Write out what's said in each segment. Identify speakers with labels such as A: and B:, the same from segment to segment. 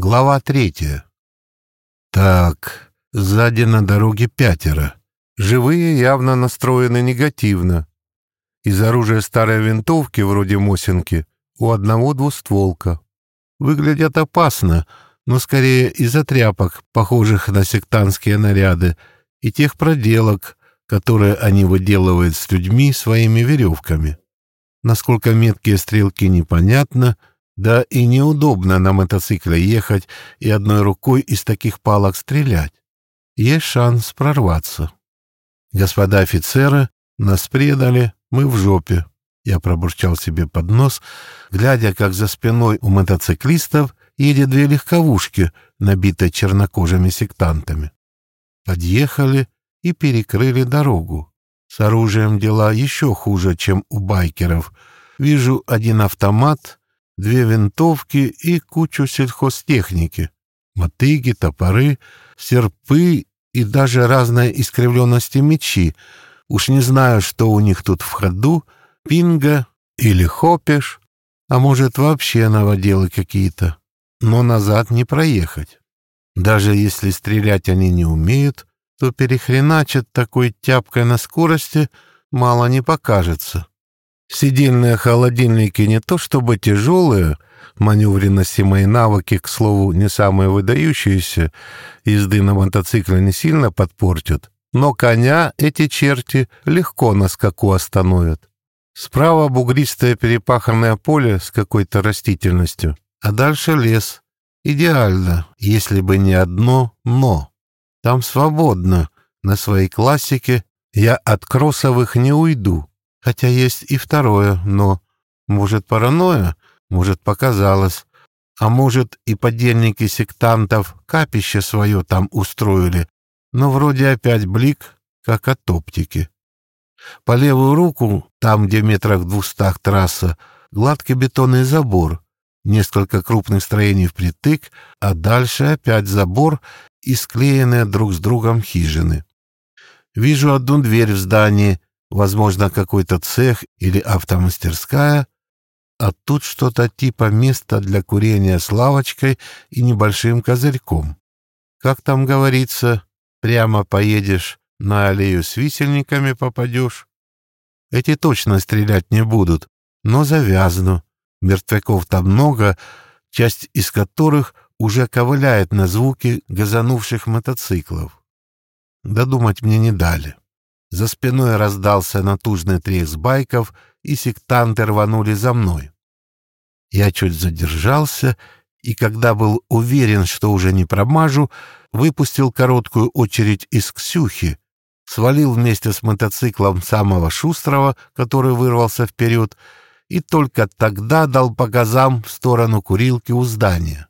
A: Глава третья. Так, сзади на дороге пятеро. Живые явно настроены негативно. Из оружия старой винтовки, вроде Мосинки, у одного двустволка. Выглядят опасно, но скорее из-за тряпок, похожих на сектантские наряды, и тех проделок, которые они выделывают с людьми своими веревками. Насколько меткие стрелки непонятно — да и неудобно на мотоцикле ехать и одной рукой из таких палок стрелять. Есть шанс прорваться. Господа офицеры, нас предали, мы в жопе. Я пробурчал себе под нос, глядя, как за спиной у мотоциклистов едет две легковушки, набитые чернокожими сектантами. Подъехали и перекрыли дорогу. С оружием дела еще хуже, чем у байкеров. Вижу один автомат, две винтовки и кучу сельхозтехники. Мотыги, топоры, серпы и даже разные искривленности мечи. Уж не знаю, что у них тут в ходу, пинга или хопеш, а может вообще новоделы какие-то. Но назад не проехать. Даже если стрелять они не умеют, то перехреначат такой тяпкой на скорости мало не покажется. Сидельные холодильники не то чтобы тяжелые, маневренности мои навыки, к слову, не самые выдающиеся, езды на мотоцикле не сильно подпортят, но коня эти черти легко на скаку остановят. Справа бугристое перепаханное поле с какой-то растительностью, а дальше лес. Идеально, если бы не одно «но». Там свободно, на своей классике я от кроссовых не уйду. Хотя есть и второе «но». Может, паранойя, может, показалось. А может, и подельники сектантов капище свое там устроили. Но вроде опять блик, как от оптики. По левую руку, там, где метрах двухстах трасса, гладкий бетонный забор, несколько крупных строений впритык, а дальше опять забор и склеенные друг с другом хижины. Вижу одну дверь в здании, возможно, какой-то цех или автомастерская, а тут что-то типа места для курения с лавочкой и небольшим козырьком. Как там говорится, прямо поедешь, на аллею с висельниками попадешь. Эти точно стрелять не будут, но завязну. Мертвяков там много, часть из которых уже ковыляет на звуки газанувших мотоциклов. Додумать мне не дали. За спиной раздался натужный треск байков, и сектанты рванули за мной. Я чуть задержался, и когда был уверен, что уже не промажу, выпустил короткую очередь из Ксюхи, свалил вместе с мотоциклом самого шустрого, который вырвался вперед, и только тогда дал по газам в сторону курилки у здания.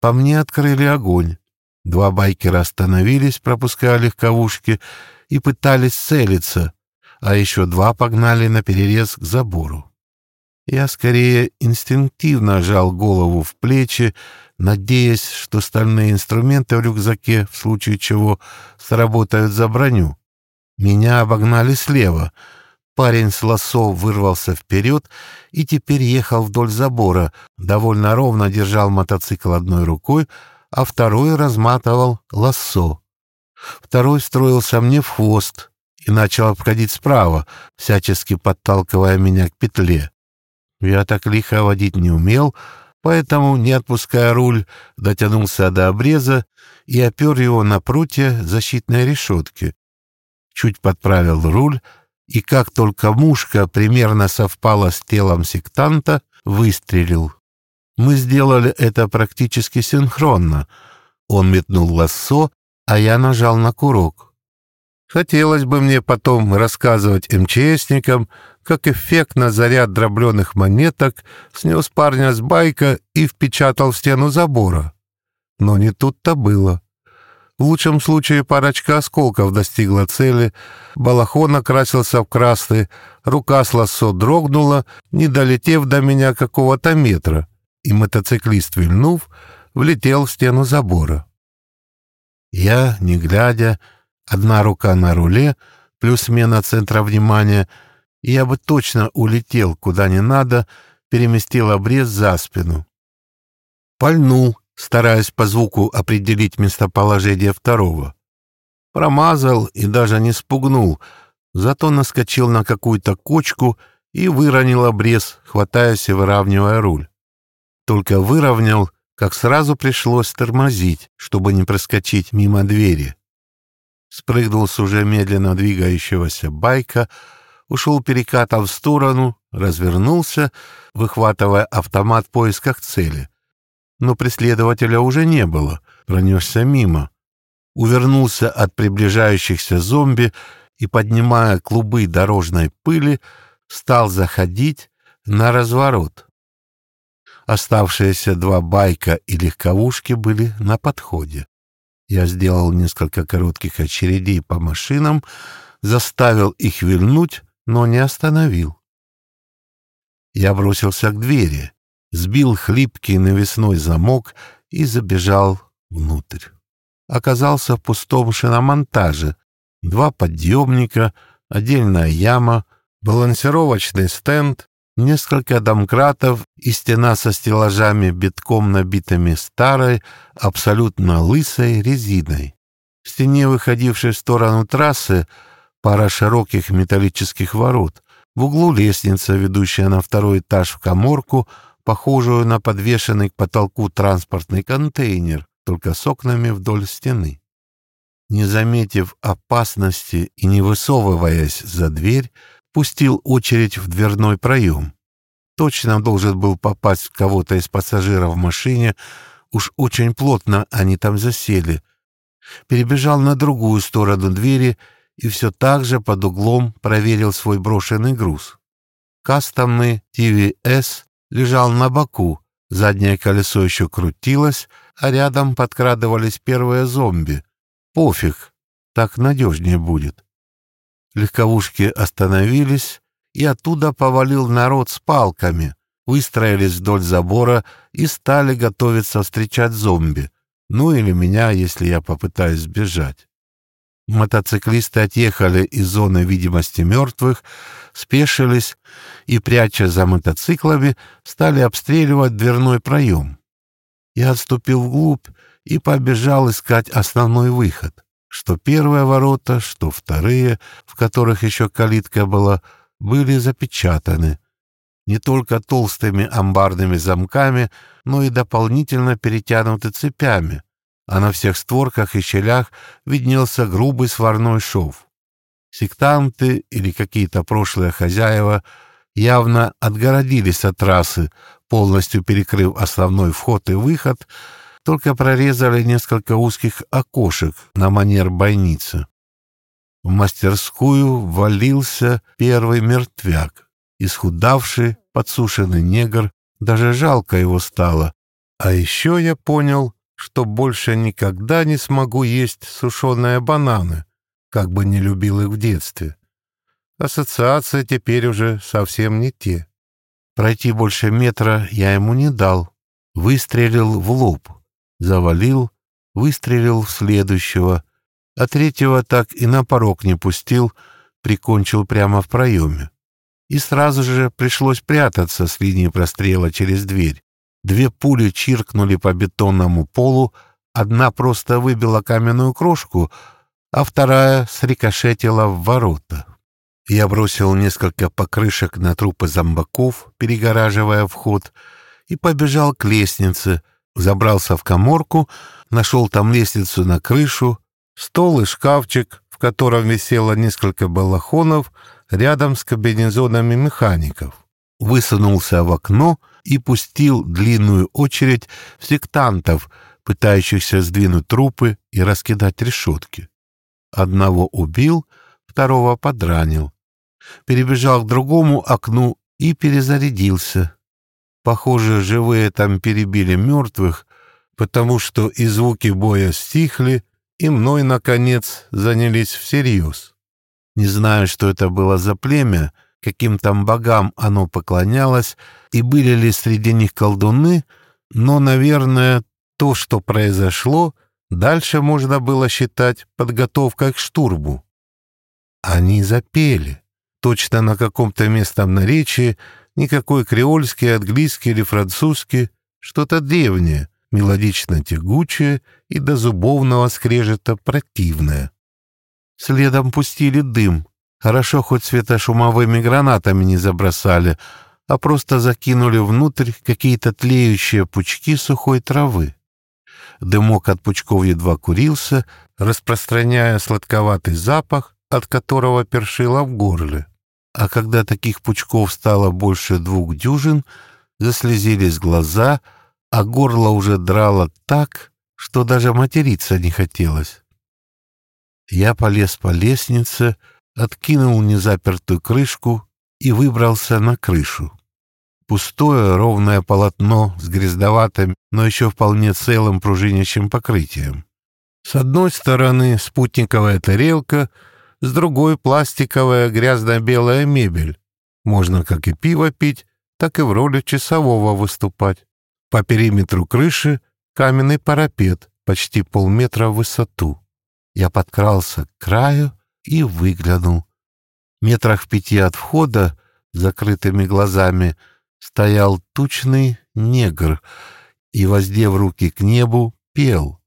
A: По мне открыли огонь. Два байкера остановились, пропуская легковушки, и пытались целиться, а еще два погнали на перерез к забору. Я скорее инстинктивно жал голову в плечи, надеясь, что стальные инструменты в рюкзаке, в случае чего, сработают за броню. Меня обогнали слева. Парень с лосо вырвался вперед и теперь ехал вдоль забора, довольно ровно держал мотоцикл одной рукой, а второй разматывал лассо. Второй строился мне в хвост и начал обходить справа, всячески подталкивая меня к петле. Я так лихо водить не умел, поэтому, не отпуская руль, дотянулся до обреза и опер его на прутья защитной решетки. Чуть подправил руль, и как только мушка примерно совпала с телом сектанта, выстрелил. Мы сделали это практически синхронно. Он метнул лассо, а я нажал на курок. Хотелось бы мне потом рассказывать МЧСникам, как эффектно заряд дробленых монеток снес парня с байка и впечатал в стену забора. Но не тут-то было. В лучшем случае парочка осколков достигла цели, балахон окрасился в красный, рука с лассо дрогнула, не долетев до меня какого-то метра, и мотоциклист, вильнув, влетел в стену забора. Я, не глядя, одна рука на руле, плюс смена центра внимания, и я бы точно улетел куда не надо, переместил обрез за спину. Пальнул стараясь по звуку определить местоположение второго. Промазал и даже не спугнул, зато наскочил на какую-то кочку и выронил обрез, хватаясь и выравнивая руль. Только выровнял, как сразу пришлось тормозить, чтобы не проскочить мимо двери. Спрыгнул с уже медленно двигающегося байка, ушел перекатом в сторону, развернулся, выхватывая автомат в поисках цели. Но преследователя уже не было, пронесся мимо. Увернулся от приближающихся зомби и, поднимая клубы дорожной пыли, стал заходить на разворот. Оставшиеся два байка и легковушки были на подходе. Я сделал несколько коротких очередей по машинам, заставил их вильнуть, но не остановил. Я бросился к двери, сбил хлипкий навесной замок и забежал внутрь. Оказался в пустом шиномонтаже. Два подъемника, отдельная яма, балансировочный стенд, несколько домкратов и стена со стеллажами, битком набитыми старой, абсолютно лысой резиной. В стене, выходившей в сторону трассы, пара широких металлических ворот. В углу лестница, ведущая на второй этаж в коморку, похожую на подвешенный к потолку транспортный контейнер, только с окнами вдоль стены. Не заметив опасности и не высовываясь за дверь, пустил очередь в дверной проем. Точно должен был попасть в кого-то из пассажиров в машине, уж очень плотно они там засели. Перебежал на другую сторону двери и все так же под углом проверил свой брошенный груз. Кастомный TVS лежал на боку, заднее колесо еще крутилось, а рядом подкрадывались первые зомби. Пофиг, так надежнее будет. Легковушки остановились, и оттуда повалил народ с палками, выстроились вдоль забора и стали готовиться встречать зомби. Ну или меня, если я попытаюсь сбежать. Мотоциклисты отъехали из зоны видимости мертвых, спешились и, пряча за мотоциклами, стали обстреливать дверной проем. Я отступил вглубь и побежал искать основной выход что первые ворота, что вторые, в которых еще калитка была, были запечатаны. Не только толстыми амбарными замками, но и дополнительно перетянуты цепями, а на всех створках и щелях виднелся грубый сварной шов. Сектанты или какие-то прошлые хозяева явно отгородились от трассы, полностью перекрыв основной вход и выход — только прорезали несколько узких окошек на манер бойницы. В мастерскую валился первый мертвяк, исхудавший, подсушенный негр, даже жалко его стало. А еще я понял, что больше никогда не смогу есть сушеные бананы, как бы не любил их в детстве. Ассоциации теперь уже совсем не те. Пройти больше метра я ему не дал, выстрелил в лоб завалил, выстрелил в следующего, а третьего так и на порог не пустил, прикончил прямо в проеме. И сразу же пришлось прятаться с линии прострела через дверь. Две пули чиркнули по бетонному полу, одна просто выбила каменную крошку, а вторая срикошетила в ворота. Я бросил несколько покрышек на трупы зомбаков, перегораживая вход, и побежал к лестнице — Забрался в коморку, нашел там лестницу на крышу, стол и шкафчик, в котором висело несколько балахонов, рядом с кабинезонами механиков. Высунулся в окно и пустил длинную очередь в сектантов, пытающихся сдвинуть трупы и раскидать решетки. Одного убил, второго подранил. Перебежал к другому окну и перезарядился. Похоже, живые там перебили мертвых, потому что и звуки боя стихли, и мной, наконец, занялись всерьез. Не знаю, что это было за племя, каким там богам оно поклонялось, и были ли среди них колдуны, но, наверное, то, что произошло, дальше можно было считать подготовкой к штурму. Они запели, точно на каком-то местном наречии, Никакой креольский, английский или французский, что-то древнее, мелодично-тягучее и до зубовного скрежета противное. Следом пустили дым. Хорошо хоть светошумовыми гранатами не забросали, а просто закинули внутрь какие-то тлеющие пучки сухой травы. Дымок от пучков едва курился, распространяя сладковатый запах, от которого першило в горле. А когда таких пучков стало больше двух дюжин, заслезились глаза, а горло уже драло так, что даже материться не хотелось. Я полез по лестнице, откинул незапертую крышку и выбрался на крышу. Пустое ровное полотно с грязноватым, но еще вполне целым пружинящим покрытием. С одной стороны спутниковая тарелка, с другой пластиковая грязно-белая мебель. Можно как и пиво пить, так и в роли часового выступать. По периметру крыши каменный парапет, почти полметра в высоту. Я подкрался к краю и выглянул. Метрах в пяти от входа, закрытыми глазами, стоял тучный негр и, воздев руки к небу, пел.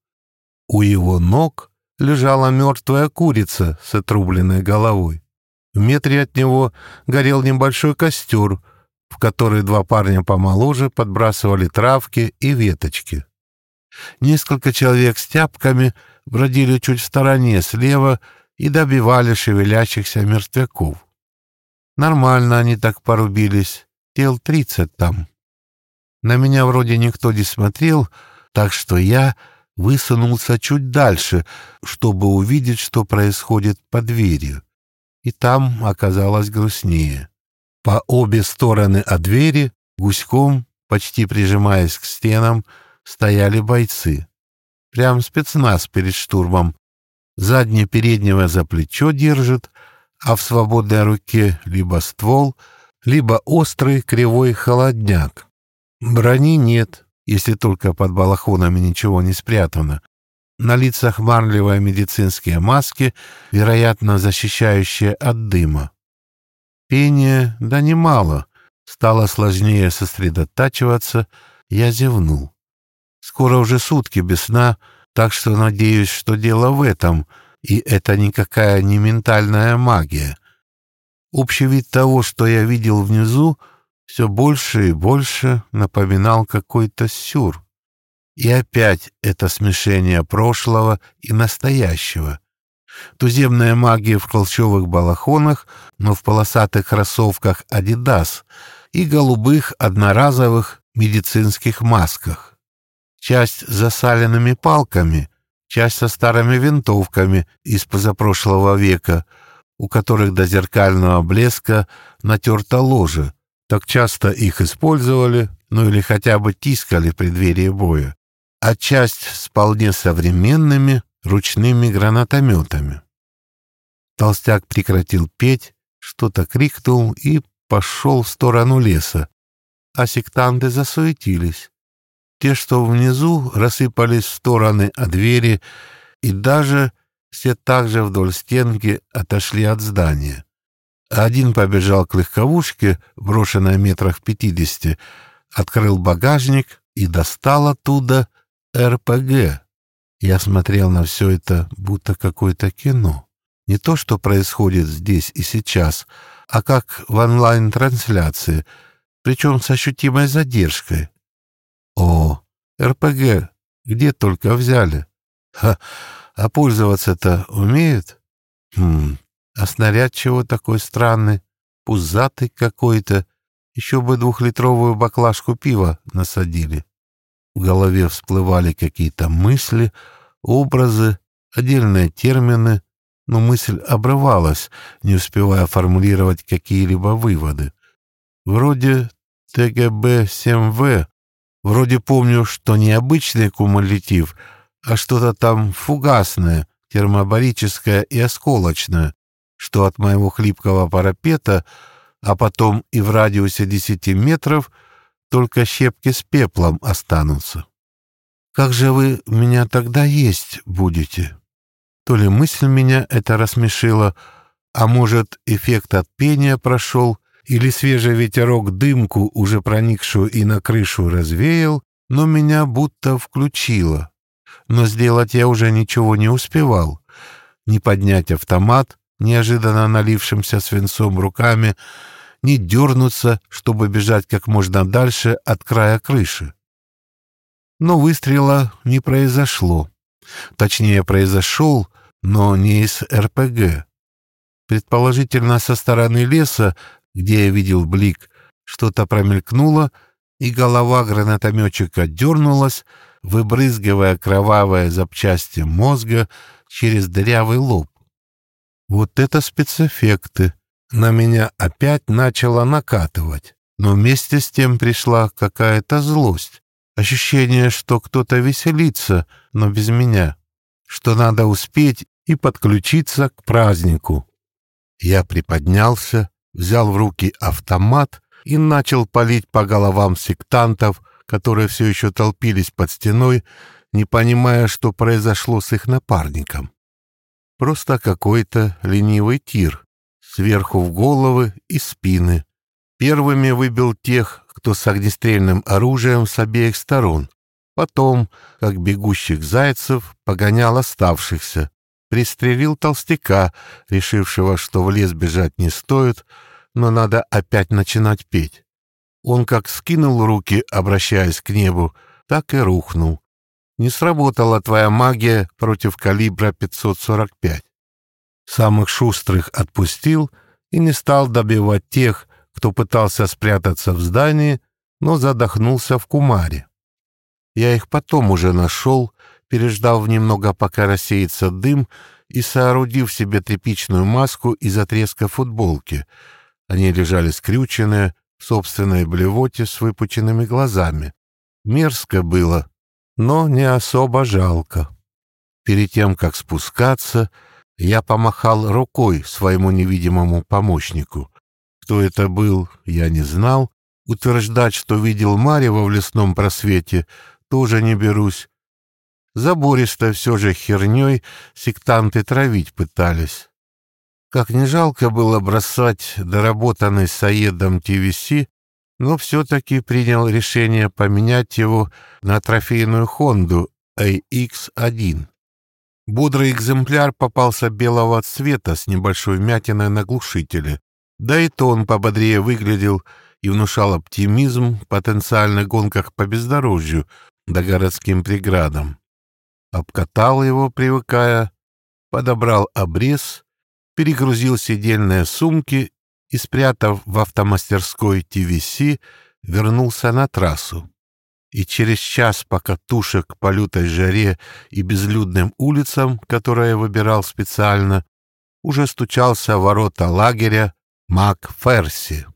A: У его ног лежала мертвая курица с отрубленной головой. В метре от него горел небольшой костер, в который два парня помоложе подбрасывали травки и веточки. Несколько человек с тяпками бродили чуть в стороне слева и добивали шевелящихся мертвяков. Нормально они так порубились, тел тридцать там. На меня вроде никто не смотрел, так что я высунулся чуть дальше, чтобы увидеть, что происходит под дверью. И там оказалось грустнее. По обе стороны от двери, гуськом, почти прижимаясь к стенам, стояли бойцы. Прям спецназ перед штурмом. Заднее переднего за плечо держит, а в свободной руке либо ствол, либо острый кривой холодняк. Брони нет, если только под балахонами ничего не спрятано. На лицах марлевые медицинские маски, вероятно, защищающие от дыма. Пение, да немало. Стало сложнее сосредотачиваться, я зевнул. Скоро уже сутки без сна, так что надеюсь, что дело в этом, и это никакая не ментальная магия. Общий вид того, что я видел внизу, все больше и больше напоминал какой-то сюр. И опять это смешение прошлого и настоящего. Туземная магия в холщовых балахонах, но в полосатых кроссовках «Адидас» и голубых одноразовых медицинских масках часть с засаленными палками, часть со старыми винтовками из позапрошлого века, у которых до зеркального блеска натерта ложа. Так часто их использовали, ну или хотя бы тискали в преддверии боя. А часть с вполне современными ручными гранатометами. Толстяк прекратил петь, что-то крикнул и пошел в сторону леса, а сектанты засуетились. Те, что внизу, рассыпались в стороны от двери, и даже все также вдоль стенки отошли от здания. Один побежал к легковушке, брошенной метрах в пятидесяти, открыл багажник и достал оттуда РПГ. Я смотрел на все это, будто какое-то кино. Не то, что происходит здесь и сейчас, а как в онлайн-трансляции, причем с ощутимой задержкой. О, РПГ, где только взяли. Ха, а пользоваться-то умеют? Хм, а снаряд чего такой странный, пузатый какой-то. Еще бы двухлитровую баклажку пива насадили. В голове всплывали какие-то мысли, образы, отдельные термины, но мысль обрывалась, не успевая формулировать какие-либо выводы. Вроде ТГБ-7В Вроде помню, что не обычный кумулятив, а что-то там фугасное, термобарическое и осколочное, что от моего хлипкого парапета, а потом и в радиусе десяти метров только щепки с пеплом останутся. Как же вы меня тогда есть будете? То ли мысль меня это рассмешила, а может, эффект от пения прошел, или свежий ветерок дымку, уже проникшую и на крышу, развеял, но меня будто включило. Но сделать я уже ничего не успевал. Не поднять автомат, неожиданно налившимся свинцом руками, не дернуться, чтобы бежать как можно дальше от края крыши. Но выстрела не произошло. Точнее, произошел, но не из РПГ. Предположительно, со стороны леса, где я видел блик, что-то промелькнуло, и голова гранатометчика дернулась, выбрызгивая кровавые запчасти мозга через дырявый лоб. Вот это спецэффекты. На меня опять начало накатывать, но вместе с тем пришла какая-то злость. Ощущение, что кто-то веселится, но без меня, что надо успеть и подключиться к празднику. Я приподнялся, взял в руки автомат и начал палить по головам сектантов, которые все еще толпились под стеной, не понимая, что произошло с их напарником. Просто какой-то ленивый тир, сверху в головы и спины. Первыми выбил тех, кто с огнестрельным оружием с обеих сторон. Потом, как бегущих зайцев, погонял оставшихся. Пристрелил толстяка, решившего, что в лес бежать не стоит, но надо опять начинать петь. Он как скинул руки, обращаясь к небу, так и рухнул. Не сработала твоя магия против калибра 545. Самых шустрых отпустил и не стал добивать тех, кто пытался спрятаться в здании, но задохнулся в кумаре. Я их потом уже нашел, переждав немного, пока рассеется дым, и соорудив себе тряпичную маску из отрезка футболки. Они лежали скрюченные, в собственной блевоте с выпученными глазами. Мерзко было, но не особо жалко. Перед тем, как спускаться, я помахал рукой своему невидимому помощнику. Кто это был, я не знал. Утверждать, что видел Марева в лесном просвете, тоже не берусь. Забористо все же херней сектанты травить пытались. Как не жалко было бросать доработанный Саедом ТВС, но все-таки принял решение поменять его на трофейную Хонду AX-1. Бодрый экземпляр попался белого цвета с небольшой вмятиной на глушителе. Да и то он пободрее выглядел и внушал оптимизм в потенциальных гонках по бездорожью да городским преградам. Обкатал его, привыкая, подобрал обрез, перегрузил сидельные сумки и, спрятав в автомастерской ТВС, вернулся на трассу. И через час по катушек по лютой жаре и безлюдным улицам, которые выбирал специально, уже стучался в ворота лагеря Мак Ферси.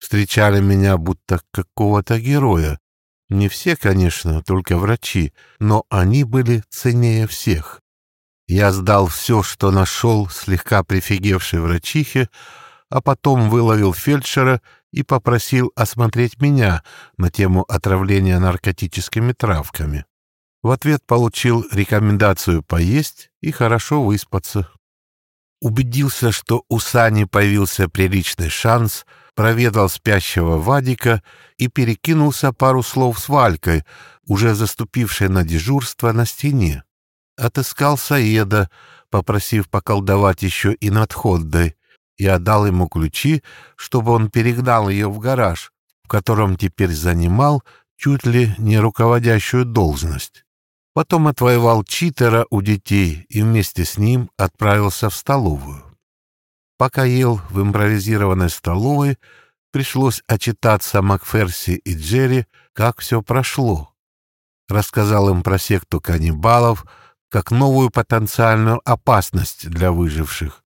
A: Встречали меня будто какого-то героя. Не все, конечно, только врачи, но они были ценнее всех. Я сдал все, что нашел слегка прифигевшей врачихе, а потом выловил фельдшера и попросил осмотреть меня на тему отравления наркотическими травками. В ответ получил рекомендацию поесть и хорошо выспаться убедился, что у Сани появился приличный шанс, проведал спящего Вадика и перекинулся пару слов с Валькой, уже заступившей на дежурство на стене. Отыскал Саеда, попросив поколдовать еще и над Ходдой, и отдал ему ключи, чтобы он перегнал ее в гараж, в котором теперь занимал чуть ли не руководящую должность. Потом отвоевал читера у детей и вместе с ним отправился в столовую. Пока ел в импровизированной столовой, пришлось отчитаться Макферси и Джерри, как все прошло. Рассказал им про секту каннибалов, как новую потенциальную опасность для выживших.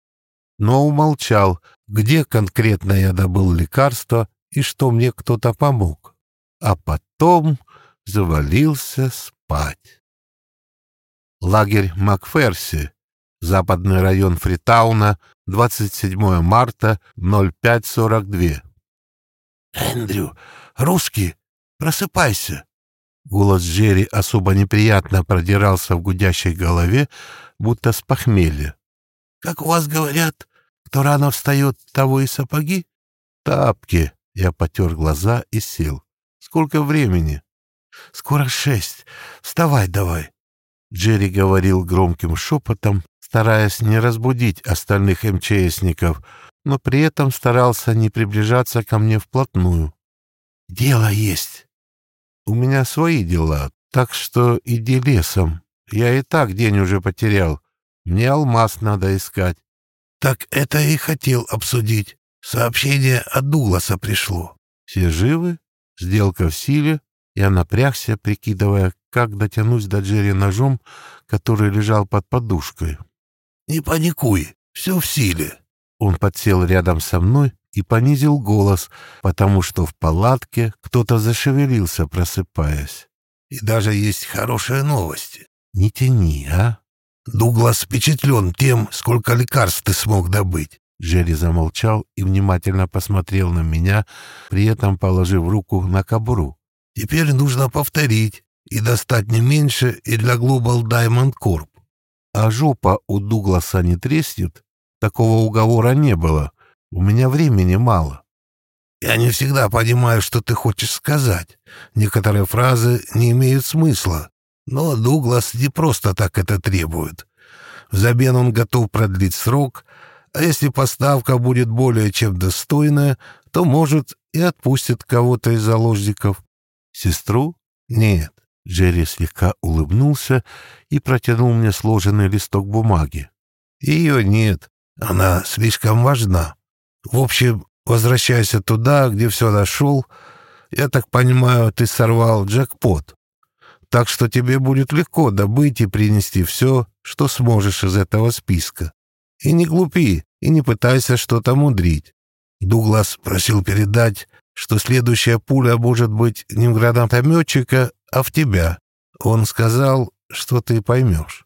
A: Но умолчал, где конкретно я добыл лекарство и что мне кто-то помог. А потом завалился спать. Лагерь Макферси, западный район Фритауна, 27 марта, 05.42. «Эндрю, русский, просыпайся!» Голос Джерри особо неприятно продирался в гудящей голове, будто с похмелья. «Как у вас говорят, кто рано встает, того и сапоги?» «Тапки!» — я потер глаза и сел. «Сколько времени?» Скоро шесть. Вставай давай. Джерри говорил громким шепотом, стараясь не разбудить остальных МЧСников, но при этом старался не приближаться ко мне вплотную. «Дело есть. У меня свои дела, так что иди лесом. Я и так день уже потерял. Мне алмаз надо искать». «Так это и хотел обсудить. Сообщение от Дугласа пришло». «Все живы? Сделка в силе?» Я напрягся, прикидывая, как дотянусь до Джерри ножом, который лежал под подушкой. «Не паникуй, все в силе». Он подсел рядом со мной и понизил голос, потому что в палатке кто-то зашевелился, просыпаясь. «И даже есть хорошие новости». «Не тяни, а?» «Дуглас впечатлен тем, сколько лекарств ты смог добыть». Джерри замолчал и внимательно посмотрел на меня, при этом положив руку на кобуру. «Теперь нужно повторить и достать не меньше и для Global Diamond Corp. А жопа у Дугласа не треснет? Такого уговора не было. У меня времени мало. Я не всегда понимаю, что ты хочешь сказать. Некоторые фразы не имеют смысла. Но Дуглас не просто так это требует. Взамен он готов продлить срок, а если поставка будет более чем достойная, то, может, и отпустит кого-то из заложников. Сестру? Нет. Джерри слегка улыбнулся и протянул мне сложенный листок бумаги. Ее нет. Она слишком важна. В общем, возвращайся туда, где все нашел. Я так понимаю, ты сорвал джекпот. Так что тебе будет легко добыть и принести все, что сможешь из этого списка. И не глупи, и не пытайся что-то мудрить. Дуглас просил передать, что следующая пуля может быть не в гранатометчика, а в тебя. Он сказал, что ты поймешь.